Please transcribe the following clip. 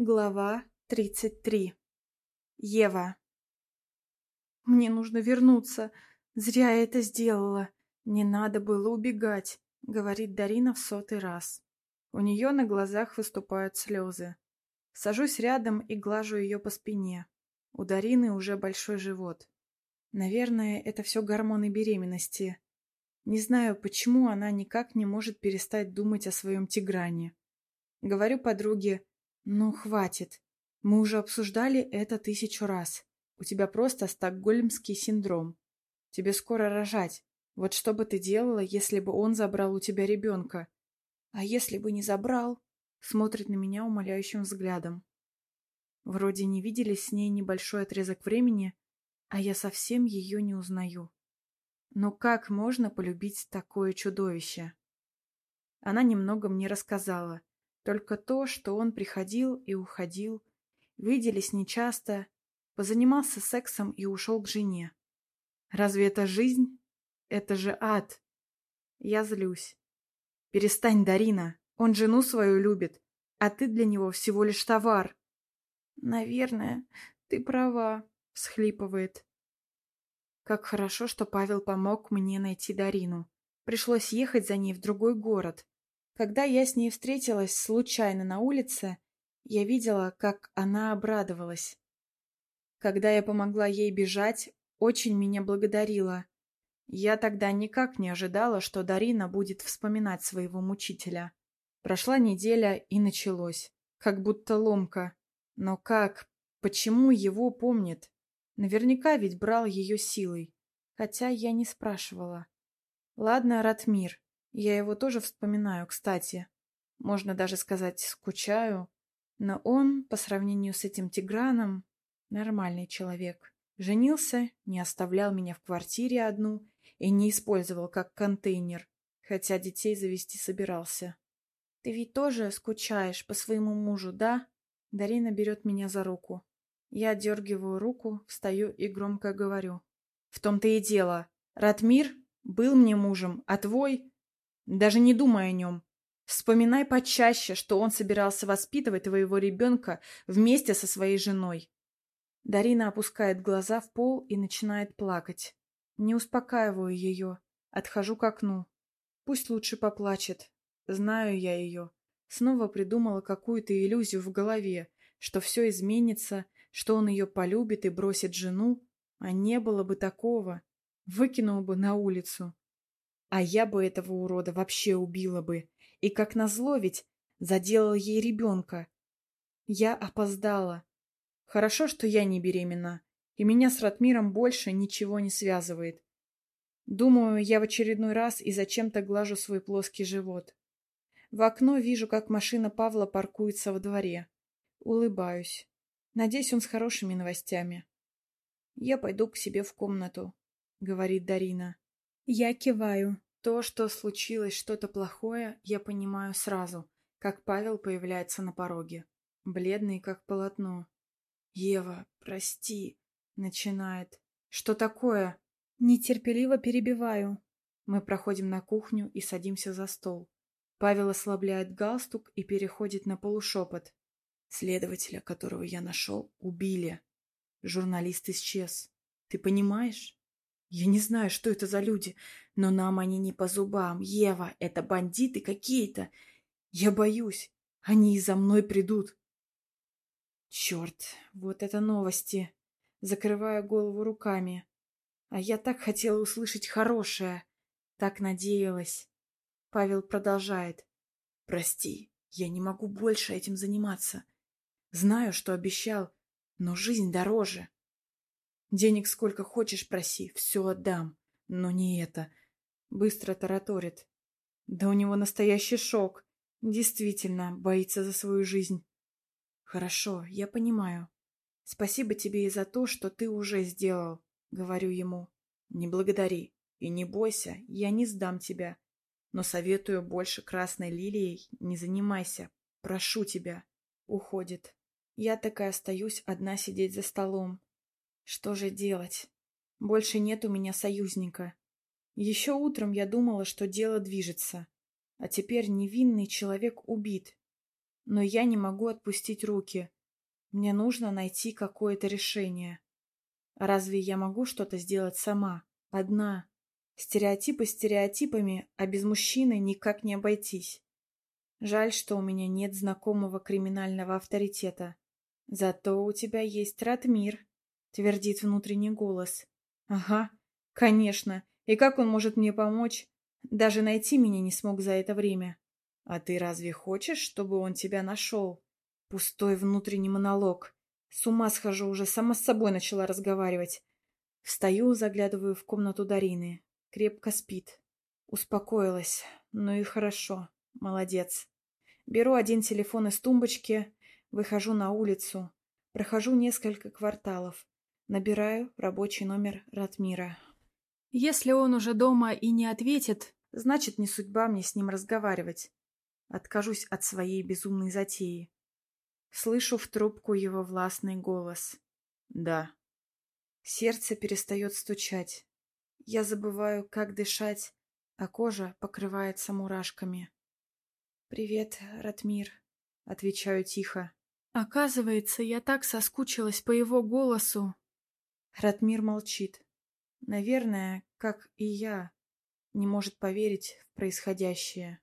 Глава 33. Ева. «Мне нужно вернуться. Зря я это сделала. Не надо было убегать», — говорит Дарина в сотый раз. У нее на глазах выступают слезы. Сажусь рядом и глажу ее по спине. У Дарины уже большой живот. Наверное, это все гормоны беременности. Не знаю, почему она никак не может перестать думать о своем Тигране. Говорю подруге, ну, хватит. Мы уже обсуждали это тысячу раз. У тебя просто стокгольмский синдром. Тебе скоро рожать. Вот что бы ты делала, если бы он забрал у тебя ребенка? А если бы не забрал? Смотрит на меня умоляющим взглядом. Вроде не виделись с ней небольшой отрезок времени, а я совсем ее не узнаю. Но как можно полюбить такое чудовище? Она немного мне рассказала, только то, что он приходил и уходил, виделись нечасто, позанимался сексом и ушел к жене. Разве это жизнь? Это же ад. Я злюсь. Перестань, Дарина, он жену свою любит, а ты для него всего лишь товар. Наверное, ты права, всхлипывает. Как хорошо, что Павел помог мне найти Дарину. Пришлось ехать за ней в другой город. Когда я с ней встретилась случайно на улице, я видела, как она обрадовалась. Когда я помогла ей бежать, очень меня благодарила. Я тогда никак не ожидала, что Дарина будет вспоминать своего мучителя. Прошла неделя и началось. Как будто ломка. Но как? Почему его помнит? Наверняка ведь брал ее силой. Хотя я не спрашивала. Ладно, Ратмир, я его тоже вспоминаю, кстати. Можно даже сказать, скучаю. Но он, по сравнению с этим Тиграном, нормальный человек. Женился, не оставлял меня в квартире одну и не использовал как контейнер, хотя детей завести собирался. «Ты ведь тоже скучаешь по своему мужу, да?» Дарина берет меня за руку. Я дергиваю руку, встаю и громко говорю. «В том-то и дело. Ратмир был мне мужем, а твой даже не думай о нем. Вспоминай почаще, что он собирался воспитывать твоего ребенка вместе со своей женой. Дарина опускает глаза в пол и начинает плакать. Не успокаиваю ее. Отхожу к окну. Пусть лучше поплачет. Знаю я ее. Снова придумала какую-то иллюзию в голове, что все изменится, что он ее полюбит и бросит жену. А не было бы такого. Выкинул бы на улицу. А я бы этого урода вообще убила бы. И как назло ведь заделал ей ребенка. Я опоздала. Хорошо, что я не беременна, и меня с Ратмиром больше ничего не связывает. Думаю, я в очередной раз и зачем-то глажу свой плоский живот. В окно вижу, как машина Павла паркуется во дворе. Улыбаюсь. Надеюсь, он с хорошими новостями. «Я пойду к себе в комнату», — говорит Дарина. Я киваю. То, что случилось что-то плохое, я понимаю сразу, как Павел появляется на пороге. Бледный, как полотно. «Ева, прости», — начинает. «Что такое?» Нетерпеливо перебиваю. Мы проходим на кухню и садимся за стол. Павел ослабляет галстук и переходит на полушепот. Следователя, которого я нашел, убили. Журналист исчез. Ты понимаешь? Я не знаю, что это за люди, но нам они не по зубам. Ева, это бандиты какие-то. Я боюсь. Они и за мной придут. Черт, вот это новости. Закрываю голову руками. А я так хотела услышать хорошее. Так надеялась. Павел продолжает. Прости, я не могу больше этим заниматься. Знаю, что обещал, но жизнь дороже. Денег сколько хочешь проси, все отдам. Но не это. Быстро тараторит. Да у него настоящий шок. Действительно, боится за свою жизнь. Хорошо, я понимаю. Спасибо тебе и за то, что ты уже сделал, говорю ему. Не благодари. И не бойся, я не сдам тебя. Но советую больше красной лилией не занимайся. Прошу тебя. Уходит. Я так и остаюсь одна сидеть за столом. Что же делать? Больше нет у меня союзника. Еще утром я думала, что дело движется. А теперь невинный человек убит. Но я не могу отпустить руки. Мне нужно найти какое-то решение. Разве я могу что-то сделать сама? Одна. Стереотипы стереотипами, а без мужчины никак не обойтись. Жаль, что у меня нет знакомого криминального авторитета. Зато у тебя есть Ратмир, твердит внутренний голос. Ага, конечно. И как он может мне помочь? Даже найти меня не смог за это время. А ты разве хочешь, чтобы он тебя нашел? Пустой внутренний монолог. С ума схожу уже, сама с собой начала разговаривать. Встаю, заглядываю в комнату Дарины. Крепко спит. Успокоилась. Ну и хорошо. Молодец. Беру один телефон из тумбочки, выхожу на улицу, прохожу несколько кварталов, набираю рабочий номер Ратмира. Если он уже дома и не ответит, значит, не судьба мне с ним разговаривать. Откажусь от своей безумной затеи. Слышу в трубку его властный голос. «Да». Сердце перестает стучать. Я забываю, как дышать, а кожа покрывается мурашками. «Привет, Ратмир», — отвечаю тихо. Оказывается, я так соскучилась по его голосу. Ратмир молчит. Наверное, как и я, не может поверить в происходящее.